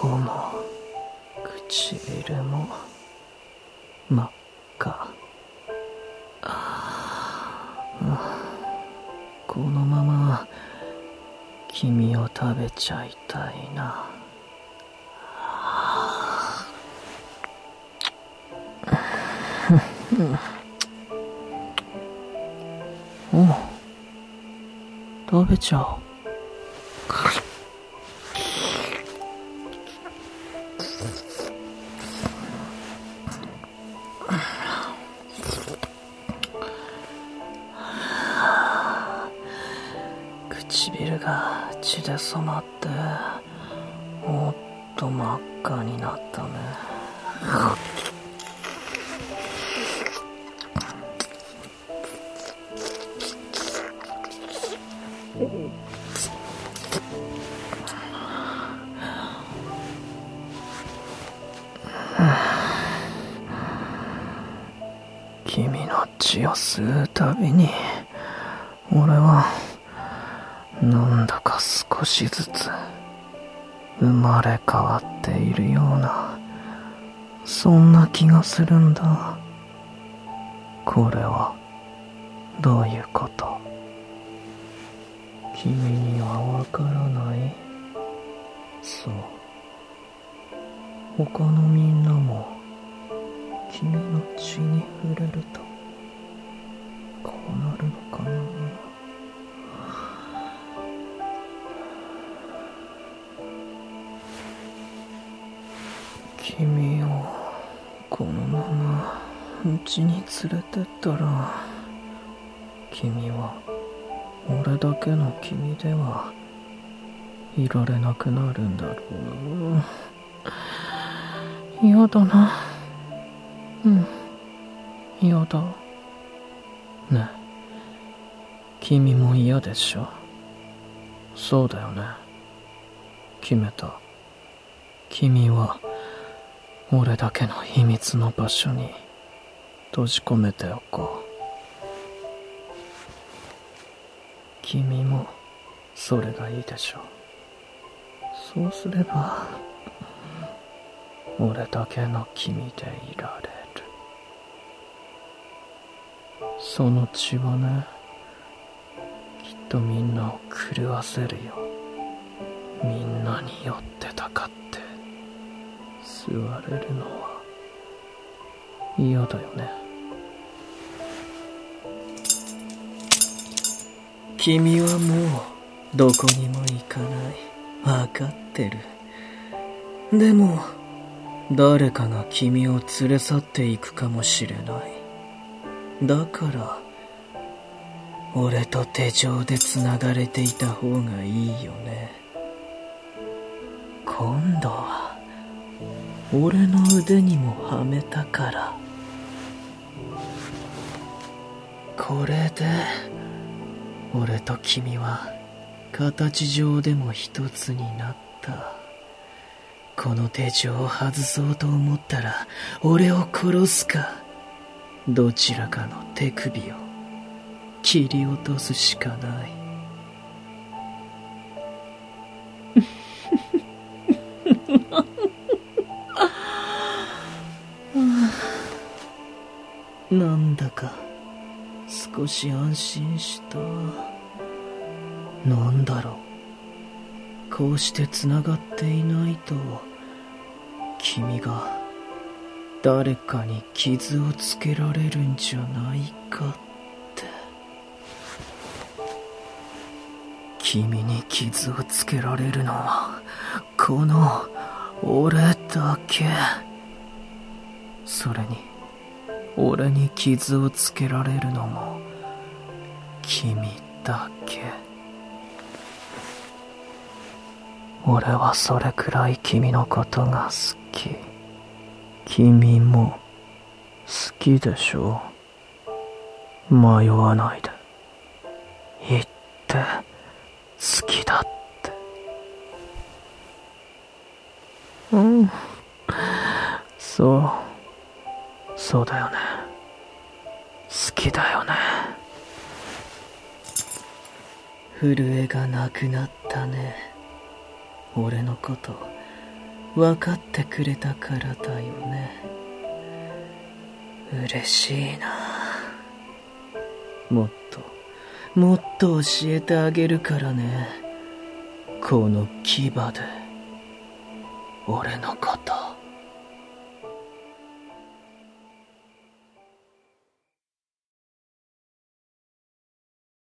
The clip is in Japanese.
頬も唇も真っ赤。このまま君を食べちゃいたいな。お食べちゃおう。唇が血で染まってもっと真っ赤になったね。君の血を吸うたびに俺はなんだか少しずつ生まれ変わっているようなそんな気がするんだ。これはどういうこと？君にはわからない？そう。他のみんなも君の血に触れるとこの君をこのまま家に連れてったら君は俺だけの君ではいられなくなるんだろう。な嫌だな。うん。嫌だ。ね。君も嫌でしょ。そうだよね。決めた。君は俺だけの秘密の場所に閉じ込めておこう。君もそれがいいでしょう。そうすれば俺だけの君でいられる。その血はねきっとみんなを狂わせるよ。みんなによってたかって吸われるのは嫌だよね。君はもうどこにも行かない。分かってる。でも誰かが君を連れ去っていくかもしれない。だから俺と手錠で繋がれていた方がいいよね。今度は。俺の腕にもはめたから。これで俺と君は形上でも一つになった。この手錠を外そうと思ったら俺を殺すか。どちらかの手首を切り落とすしかない。少し安心した。なんだろう。こうして繋がっていないと。君が誰かに傷をつけられるんじゃないかって。君に傷をつけられるのはこの俺だけ。それに俺に傷をつけられるのも君だけ。俺はそれくらい君のことが好き。君も好きでしょ。う迷わないで。言って好きだって。うん。そう。そうだよね。好きだよね。震えがなくなったね。俺のこと分かってくれたからだよね。嬉しいな。もっともっと教えてあげるからね。この牙で。俺のこと。